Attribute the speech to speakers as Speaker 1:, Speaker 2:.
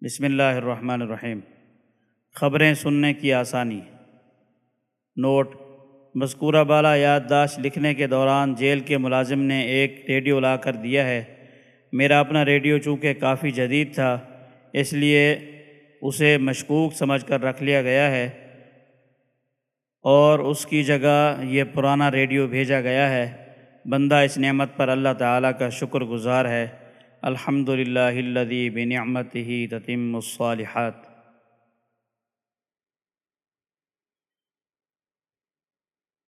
Speaker 1: بسم اللہ الرحمن الرحیم۔ خبریں سننے کی آسانی۔ نوٹ مذکورہ بالا یادداشت لکھنے کے دوران جیل کے ملازم نے ایک ریڈیو لا کر دیا ہے۔ میرا اپنا ریڈیو چونکہ کافی جدید تھا، اس لیے اسے مشکوک سمجھ کر رکھ لیا گیا ہے۔ اور اس کی جگہ یہ پرانا ریڈیو بھیجا گیا ہے۔ بندہ اس نعمت پر اللہ تعالیٰ کا شکر گزار ہے۔ الحمد للہ الذی ہی تتم الصالحات